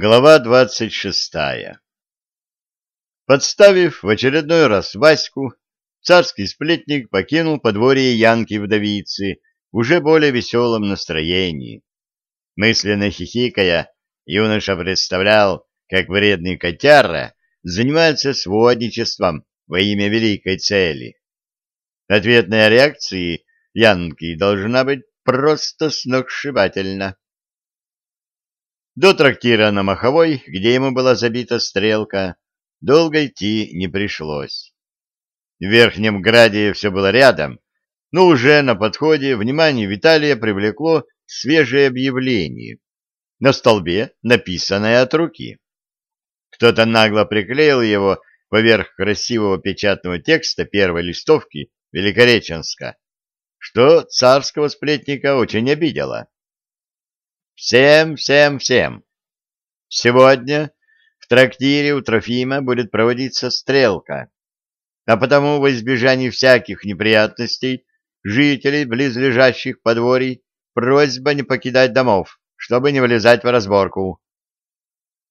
Глава двадцать шестая Подставив в очередной раз Ваську, царский сплетник покинул подворье Янки-вдовицы в уже более веселом настроении. Мысленно хихикая, юноша представлял, как вредный котяра занимается сводничеством во имя великой цели. Ответная реакция Янки должна быть просто сногсшибательна. До трактира на Маховой, где ему была забита стрелка, долго идти не пришлось. В Верхнем Граде все было рядом, но уже на подходе внимание Виталия привлекло свежее объявление. На столбе, написанное от руки. Кто-то нагло приклеил его поверх красивого печатного текста первой листовки Великореченска, что царского сплетника очень обидело. Всем, всем, всем. Сегодня в трактире у Трофима будет проводиться стрелка, а потому во избежание всяких неприятностей жителей близлежащих подворий просьба не покидать домов, чтобы не влезать в разборку.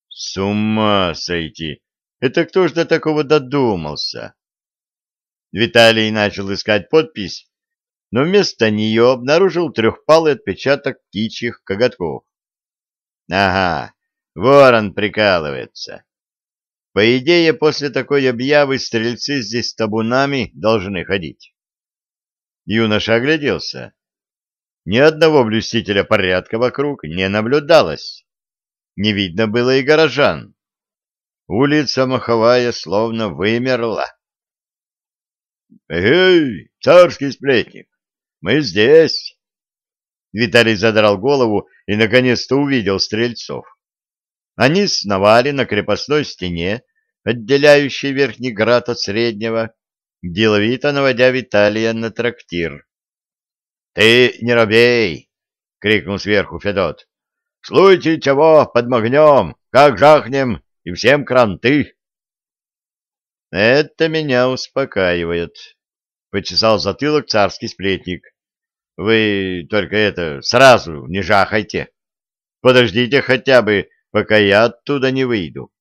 С ума сойти! Это кто ж до такого додумался? Виталий начал искать подпись но вместо нее обнаружил трехпалый отпечаток птичьих коготков. Ага, ворон прикалывается. По идее, после такой объявы стрельцы здесь табунами должны ходить. Юноша огляделся. Ни одного блюстителя порядка вокруг не наблюдалось. Не видно было и горожан. Улица Маховая словно вымерла. «Эй, царский сплетник, мы здесь. Виталий задрал голову и наконец-то увидел стрельцов. Они сновали на крепостной стене, отделяющей верхний град от среднего, деловито наводя Виталия на трактир. — Ты не робей! — крикнул сверху Федот. — В случае чего подмогнем, как жахнем, и всем кранты. — Это меня успокаивает, — почесал затылок царский сплетник. — Вы только это, сразу не жахайте. Подождите хотя бы, пока я оттуда не выйду.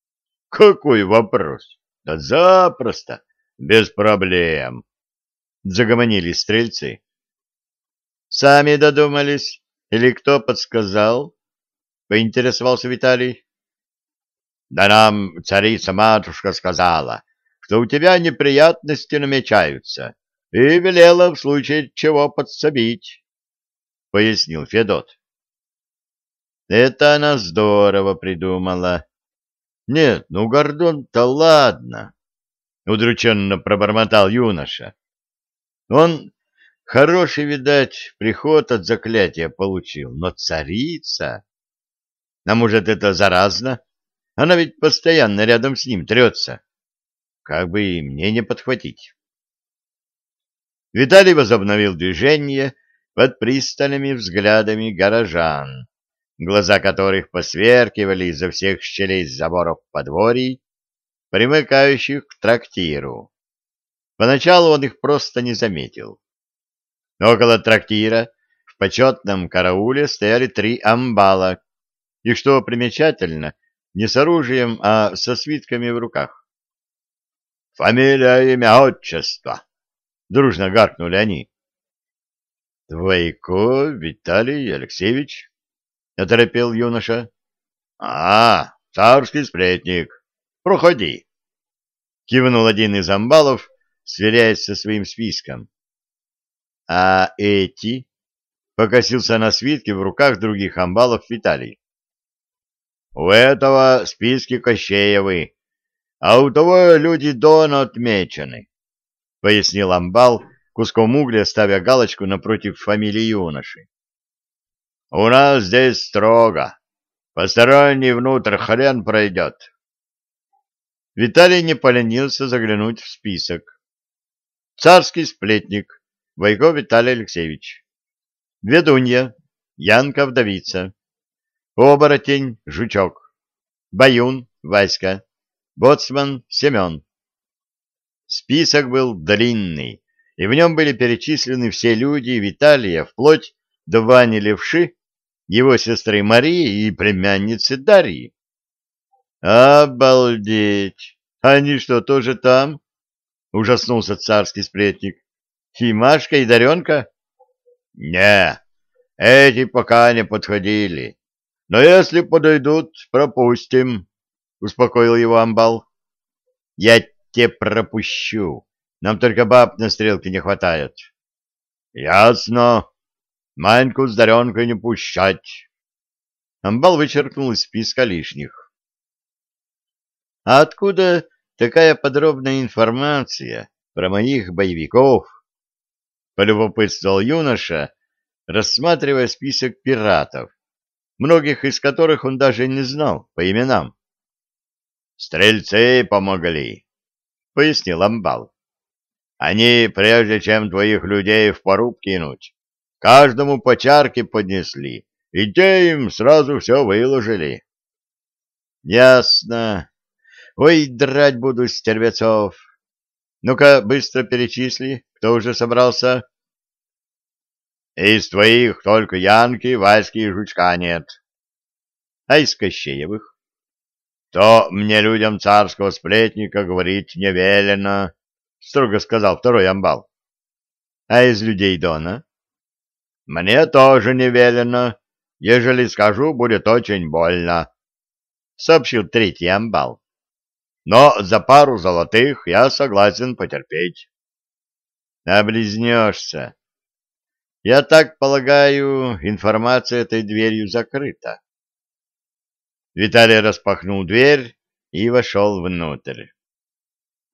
— Какой вопрос? Да запросто, без проблем. Загомонили стрельцы. — Сами додумались? Или кто подсказал? — поинтересовался Виталий. — Да нам царица-матушка сказала, что у тебя неприятности намечаются, и велела в случае чего подсобить, — пояснил Федот. Это она здорово придумала. Нет, ну, Гордон-то ладно, — удрученно пробормотал юноша. Он хороший, видать, приход от заклятия получил, но царица... А может, это заразно? Она ведь постоянно рядом с ним трется. Как бы и мне не подхватить. Виталий возобновил движение под пристальными взглядами горожан, глаза которых посверкивали изо всех щелей заборов подворий, примыкающих к трактиру. Поначалу он их просто не заметил. Около трактира в почетном карауле стояли три амбала, и, что примечательно, не с оружием, а со свитками в руках. Фамилия, имя, отчество. Дружно гаркнули они. Двойко Виталий Алексеевич, оторопел юноша. А, царский сплетник. Проходи. Кивнул один из амбалов, сверяясь со своим списком. А эти? Покосился на свитке в руках других амбалов Виталий. У этого списки Кощеевы, а у того люди Дона отмечены, — пояснил амбал, куском угля ставя галочку напротив фамилии юноши. — У нас здесь строго. Посторонний внутрь хрен пройдет. Виталий не поленился заглянуть в список. Царский сплетник, Войко Виталий Алексеевич. Ведунья, Янка Вдовица. Оборотень, Жучок. Баюн, Васька. Боцман Семен. Список был длинный, и в нем были перечислены все люди Виталия, вплоть до Вани Левши, его сестры Марии и племянницы Дарьи. Обалдеть! Они что, тоже там? Ужаснулся царский сплетник. И и Даренка? Не, эти пока не подходили. Но если подойдут, пропустим, успокоил его амбал. Я те пропущу. Нам только баб на стрелке не хватает. Ясно. Маньку с Даренкой не пущать. Амбал вычеркнул из списка лишних. А откуда такая подробная информация про моих боевиков? Полюбопытствовал юноша, рассматривая список пиратов, многих из которых он даже не знал по именам. «Стрельцы помогли», — пояснил Амбал. «Они, прежде чем твоих людей в поруб кинуть, каждому по чарке поднесли, и те им сразу все выложили». «Ясно. Ой, драть буду стервецов. Ну-ка, быстро перечисли, кто уже собрался?» Из твоих только Янки, Васьки и Жучка нет. А из Кощеевых? То мне людям царского сплетника говорить не велено, строго сказал второй амбал. А из людей Дона? Мне тоже не велено. Ежели скажу, будет очень больно, сообщил третий амбал. Но за пару золотых я согласен потерпеть. Облизнешься. Я так полагаю, информация этой дверью закрыта. Виталий распахнул дверь и вошел внутрь.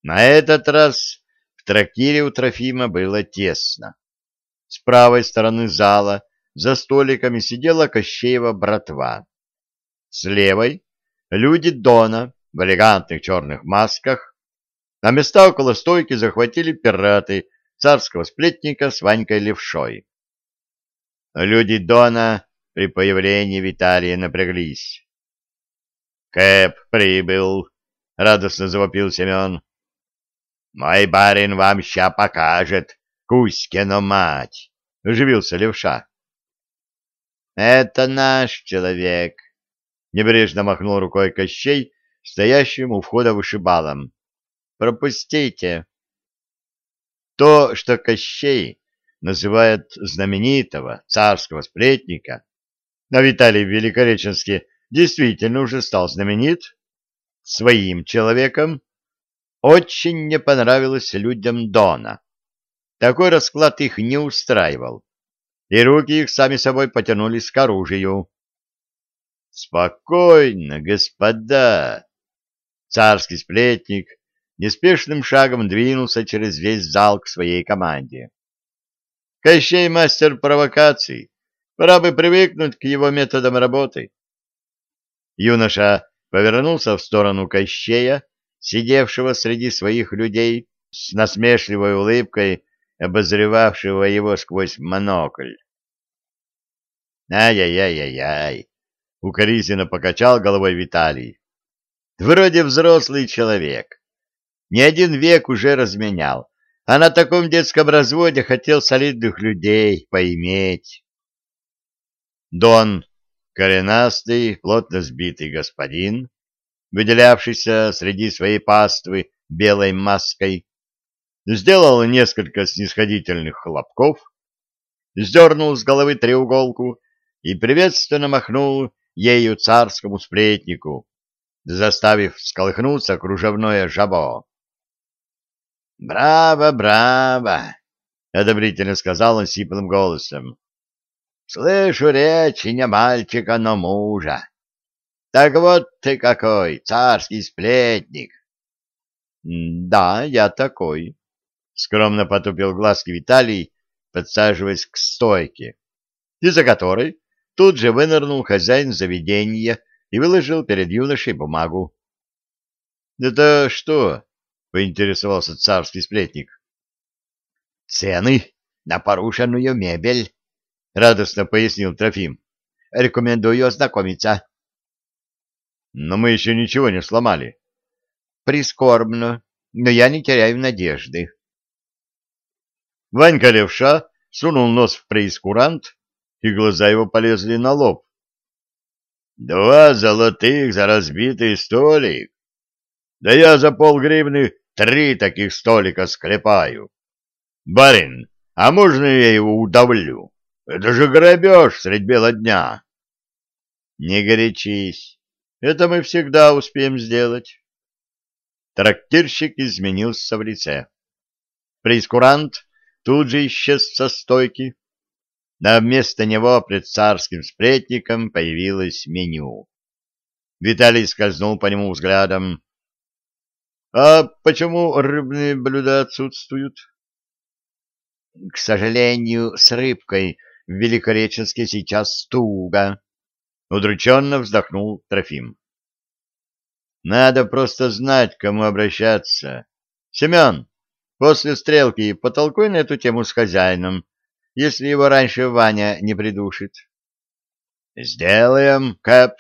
На этот раз в трактире у Трофима было тесно. С правой стороны зала за столиками сидела Кощеева братва. С левой — люди Дона в элегантных черных масках, а места около стойки захватили пираты царского сплетника с Ванькой Левшой. Люди Дона при появлении Виталия напряглись. «Кэп прибыл!» — радостно завопил Семен. «Мой барин вам ща покажет, Кузькину мать!» — оживился левша. «Это наш человек!» — небрежно махнул рукой Кощей, стоящим у входа вышибалом. «Пропустите!» То, что Кощей называет знаменитого царского сплетника, а Виталий Великореченский действительно уже стал знаменит, своим человеком, очень не понравилось людям Дона. Такой расклад их не устраивал, и руки их сами собой потянулись к оружию. «Спокойно, господа!» Царский сплетник неспешным шагом двинулся через весь зал к своей команде. Кощей мастер провокаций. Пора бы привыкнуть к его методам работы. Юноша повернулся в сторону Кощея, сидевшего среди своих людей, с насмешливой улыбкой, обозревавшего его сквозь монокль. «Ай-яй-яй-яй-яй!» — укоризненно покачал головой Виталий. «Вроде взрослый человек. Не один век уже разменял, а на таком детском разводе хотел солидных людей поиметь. Дон, коренастый, плотно сбитый господин, выделявшийся среди своей паствы белой маской, сделал несколько снисходительных хлопков, сдернул с головы треуголку и приветственно махнул ею царскому сплетнику, заставив сколыхнуться кружевное жабо. «Браво, браво!» — одобрительно сказал он сиплым голосом. «Слышу речь не мальчика, но мужа. Так вот ты какой, царский сплетник!» «Да, я такой», — скромно потупил глазки Виталий, подсаживаясь к стойке, из-за которой тут же вынырнул хозяин заведения и выложил перед юношей бумагу. «Это что?» — поинтересовался царский сплетник. — Цены на порушенную мебель, — радостно пояснил Трофим. — Рекомендую ознакомиться. — Но мы еще ничего не сломали. — Прискорбно, но я не теряю надежды. Ванька левша сунул нос в преискурант, и глаза его полезли на лоб. Два золотых за разбитый столик. Да я за полгривны три таких столика склепаю. Барин, а можно я его удавлю? Это же грабеж средь бела дня. Не горячись, это мы всегда успеем сделать. Трактирщик изменился в лице. Прейскурант тут же исчез со стойки, а вместо него пред царским сплетником появилось меню. Виталий скользнул по нему взглядом. — А почему рыбные блюда отсутствуют? — К сожалению, с рыбкой в Великореченске сейчас туго. Удрученно вздохнул Трофим. — Надо просто знать, кому обращаться. Семен, после стрелки потолкуй на эту тему с хозяином если его раньше Ваня не придушит. — Сделаем, Кэп.